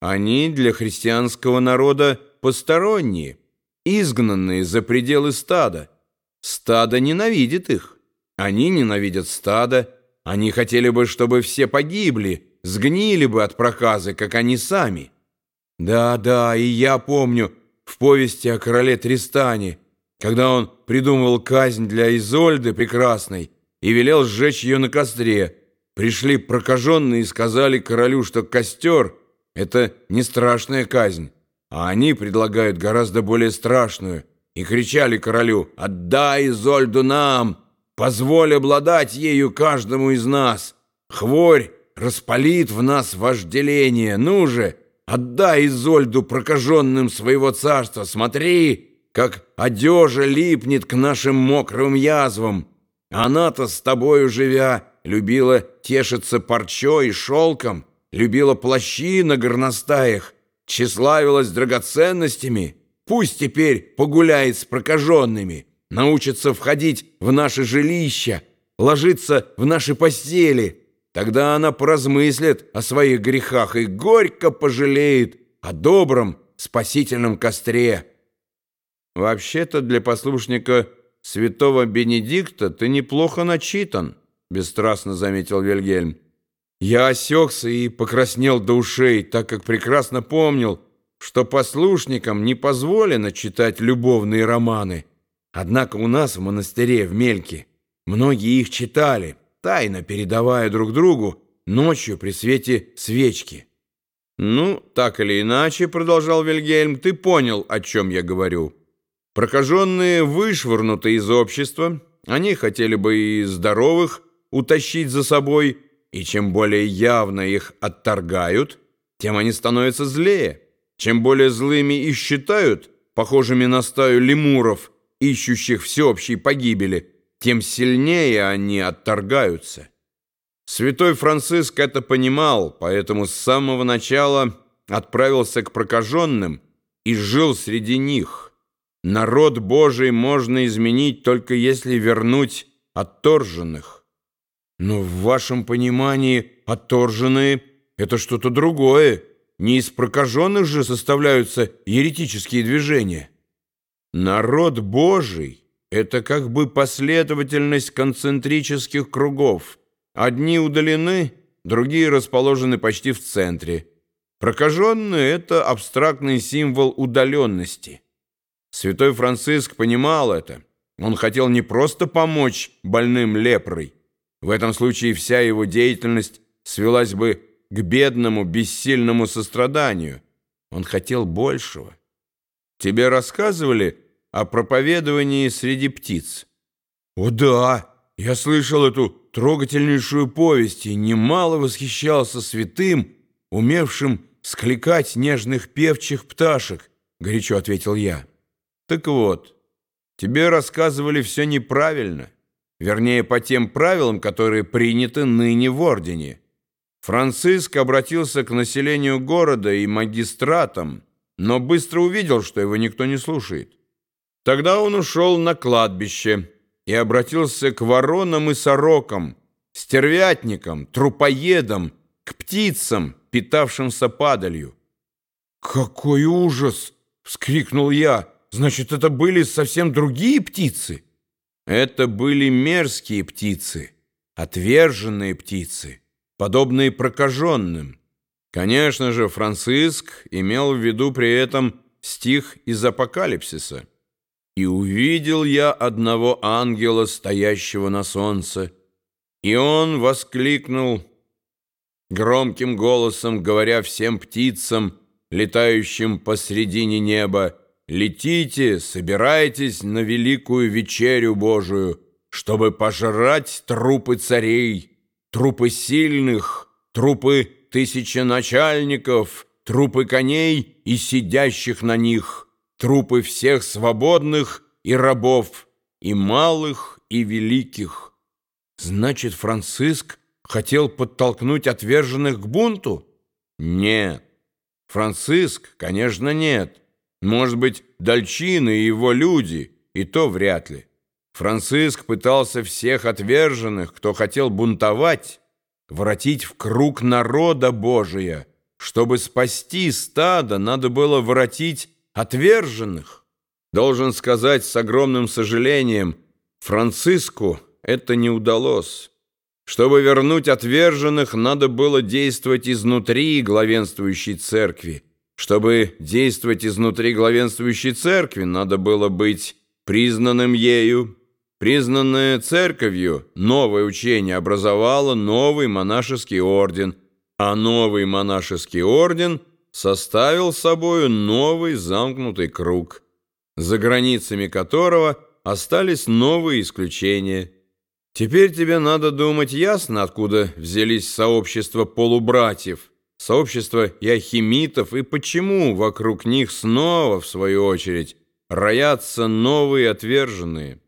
Они для христианского народа посторонние, изгнанные за пределы стада. Стадо ненавидит их. Они ненавидят стадо. Они хотели бы, чтобы все погибли, сгнили бы от проказы, как они сами. Да, да, и я помню в повести о короле Тристане, когда он придумывал казнь для Изольды прекрасной и велел сжечь ее на костре. Пришли прокаженные и сказали королю, что костер — это не страшная казнь, а они предлагают гораздо более страшную, и кричали королю «Отдай Изольду нам! Позволь обладать ею каждому из нас! Хворь распалит в нас вожделение! Ну же, отдай Изольду прокаженным своего царства! Смотри, как одежа липнет к нашим мокрым язвам! Она-то с тобою живя любила тешиться парчой и шелком, любила плащи на горностаях, тщеславилась драгоценностями, пусть теперь погуляет с прокаженными, научится входить в наше жилище, ложиться в наши постели. Тогда она поразмыслит о своих грехах и горько пожалеет о добром спасительном костре. Вообще-то для послушника святого Бенедикта ты неплохо начитан, бесстрастно заметил Вильгельм. Я осекся и покраснел до ушей, так как прекрасно помнил, что послушникам не позволено читать любовные романы. Однако у нас в монастыре в Мельке многие их читали, тайно передавая друг другу ночью при свете свечки. «Ну, так или иначе, — продолжал Вильгельм, — ты понял, о чем я говорю. Прокаженные вышвырнуты из общества, они хотели бы и здоровых утащить за собой, и чем более явно их отторгают, тем они становятся злее. Чем более злыми их считают, похожими на стаю лемуров, ищущих всеобщей погибели, тем сильнее они отторгаются. Святой Франциск это понимал, поэтому с самого начала отправился к прокаженным и жил среди них. Народ Божий можно изменить только если вернуть отторженных. Но в вашем понимании отторженные — это что-то другое. Не из прокаженных же составляются еретические движения. Народ Божий — это как бы последовательность концентрических кругов. Одни удалены, другие расположены почти в центре. Прокаженные — это абстрактный символ удаленности. Святой Франциск понимал это. Он хотел не просто помочь больным лепрой, в этом случае вся его деятельность свелась бы к бедному, бессильному состраданию. Он хотел большего. Тебе рассказывали о проповедовании среди птиц? О да, я слышал эту трогательнейшую повесть и немало восхищался святым, умевшим скликать нежных певчих пташек, горячо ответил я. Так вот, тебе рассказывали все неправильно вернее, по тем правилам, которые приняты ныне в Ордене. Франциск обратился к населению города и магистратам, но быстро увидел, что его никто не слушает. Тогда он ушел на кладбище и обратился к воронам и сорокам, стервятникам, трупоедам, к птицам, питавшимся падалью. «Какой ужас!» — вскрикнул я. «Значит, это были совсем другие птицы?» Это были мерзкие птицы, отверженные птицы, подобные прокаженным. Конечно же, Франциск имел в виду при этом стих из Апокалипсиса. «И увидел я одного ангела, стоящего на солнце, и он воскликнул громким голосом, говоря всем птицам, летающим посредине неба, Летите, собирайтесь на великую вечерю Божию, чтобы пожрать трупы царей, трупы сильных, трупы тысяченачальников, трупы коней и сидящих на них, трупы всех свободных и рабов, и малых, и великих. Значит, Франциск хотел подтолкнуть отверженных к бунту? Нет. Франциск, конечно, нет. Может быть, Дальчина и его люди, и то вряд ли. Франциск пытался всех отверженных, кто хотел бунтовать, воротить в круг народа Божия, чтобы спасти стадо, надо было воротить отверженных. Должен сказать с огромным сожалением, Франциску это не удалось. Чтобы вернуть отверженных, надо было действовать изнутри главенствующей церкви. Чтобы действовать изнутри главенствующей церкви, надо было быть признанным ею. Признанное церковью, новое учение образовало новый монашеский орден, а новый монашеский орден составил собою новый замкнутый круг, за границами которого остались новые исключения – Теперь тебе надо думать ясно, откуда взялись сообщества полубратьев, сообщества иохимитов, и почему вокруг них снова, в свою очередь, роятся новые отверженные.